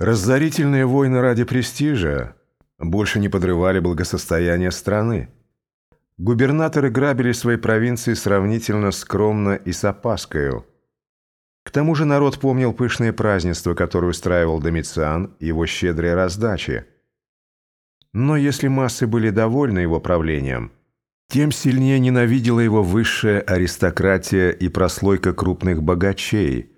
Разорительные войны ради престижа больше не подрывали благосостояние страны. Губернаторы грабили свои провинции сравнительно скромно и с опаскою. К тому же народ помнил пышные празднества, которые устраивал Домициан, и его щедрые раздачи. Но если массы были довольны его правлением, тем сильнее ненавидела его высшая аристократия и прослойка крупных богачей.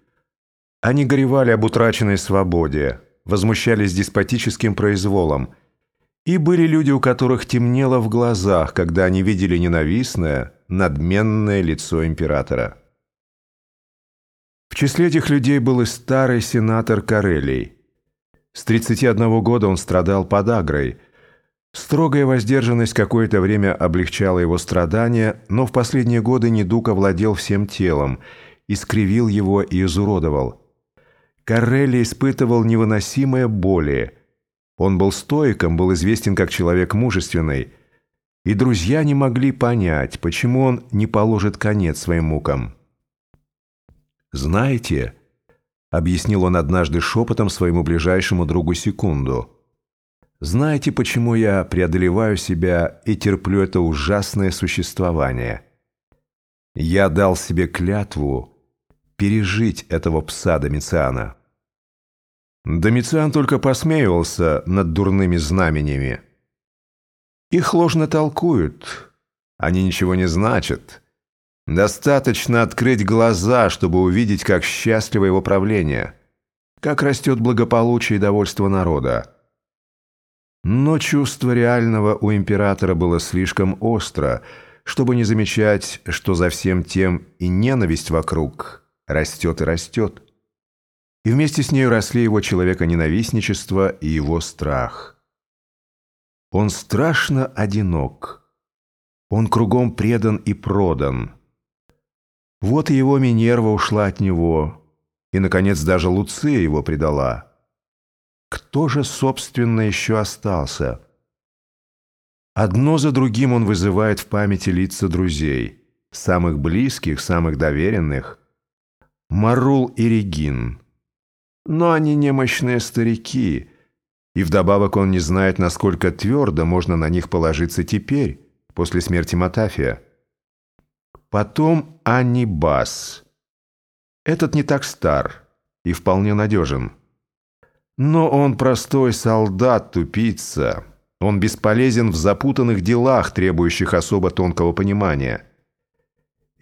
Они горевали об утраченной свободе, возмущались деспотическим произволом, и были люди, у которых темнело в глазах, когда они видели ненавистное, надменное лицо императора. В числе этих людей был и старый сенатор Карелий. С 31 года он страдал подагрой – Строгая воздержанность какое-то время облегчала его страдания, но в последние годы недуг овладел всем телом, искривил его и изуродовал. Карелли испытывал невыносимые боли. Он был стоиком, был известен как человек мужественный, и друзья не могли понять, почему он не положит конец своим мукам. «Знаете», — объяснил он однажды шепотом своему ближайшему другу Секунду, — знаете, почему я преодолеваю себя и терплю это ужасное существование? Я дал себе клятву пережить этого пса Домициана. Домициан только посмеивался над дурными знамениями. Их ложно толкуют, они ничего не значат. Достаточно открыть глаза, чтобы увидеть, как счастливо его правление, как растет благополучие и довольство народа. Но чувство реального у императора было слишком остро, чтобы не замечать, что за всем тем и ненависть вокруг растет и растет. И вместе с нею росли его человеконенавистничество и его страх. Он страшно одинок. Он кругом предан и продан. Вот и его Минерва ушла от него, и, наконец, даже Луция его предала. Кто же, собственно, еще остался? Одно за другим он вызывает в памяти лица друзей, самых близких, самых доверенных. Марул и Регин. Но они немощные старики, и вдобавок он не знает, насколько твердо можно на них положиться теперь, после смерти Матафия. Потом Аннибас. Этот не так стар и вполне надежен. Но он простой солдат, тупица. Он бесполезен в запутанных делах, требующих особо тонкого понимания.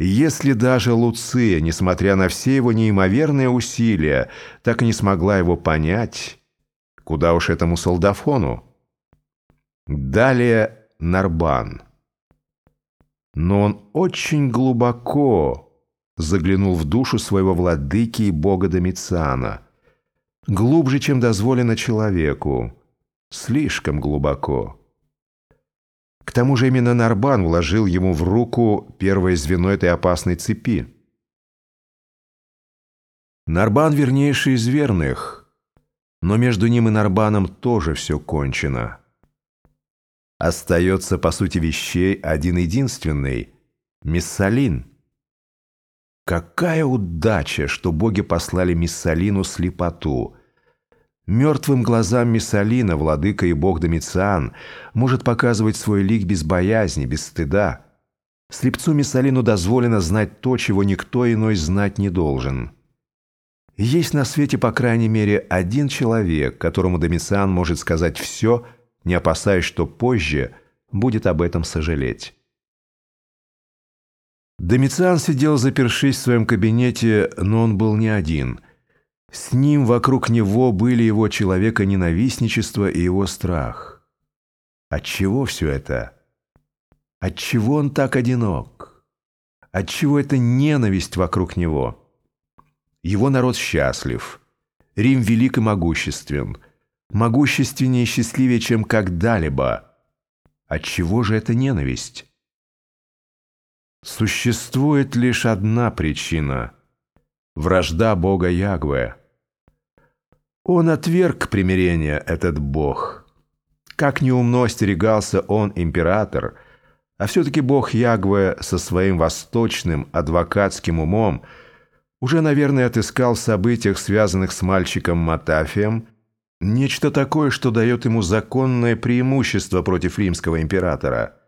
Если даже Луция, несмотря на все его неимоверные усилия, так и не смогла его понять, куда уж этому солдафону? Далее Нарбан. Но он очень глубоко заглянул в душу своего владыки и бога Домициана – глубже, чем дозволено человеку, слишком глубоко. К тому же именно Нарбан вложил ему в руку первое звено этой опасной цепи. Нарбан вернейший из верных, но между ним и Нарбаном тоже все кончено. Остается, по сути вещей, один единственный – Миссалин – Какая удача, что боги послали Миссалину слепоту. Мертвым глазам Миссалина, владыка и бог Домициан, может показывать свой лик без боязни, без стыда. Слепцу Миссалину дозволено знать то, чего никто иной знать не должен. Есть на свете, по крайней мере, один человек, которому Домициан может сказать все, не опасаясь, что позже будет об этом сожалеть. Домициан сидел запершись в своем кабинете, но он был не один. С ним вокруг него были его человека-ненавистничество и его страх. Отчего все это? Отчего он так одинок? Отчего эта ненависть вокруг него? Его народ счастлив. Рим велик и могуществен. Могущественнее и счастливее, чем когда-либо. Отчего же эта ненависть? Существует лишь одна причина – вражда бога Ягве. Он отверг примирение, этот бог. Как неумно остерегался он, император, а все-таки бог Ягве со своим восточным адвокатским умом уже, наверное, отыскал в событиях, связанных с мальчиком Матафием, Нечто такое, что дает ему законное преимущество против римского императора.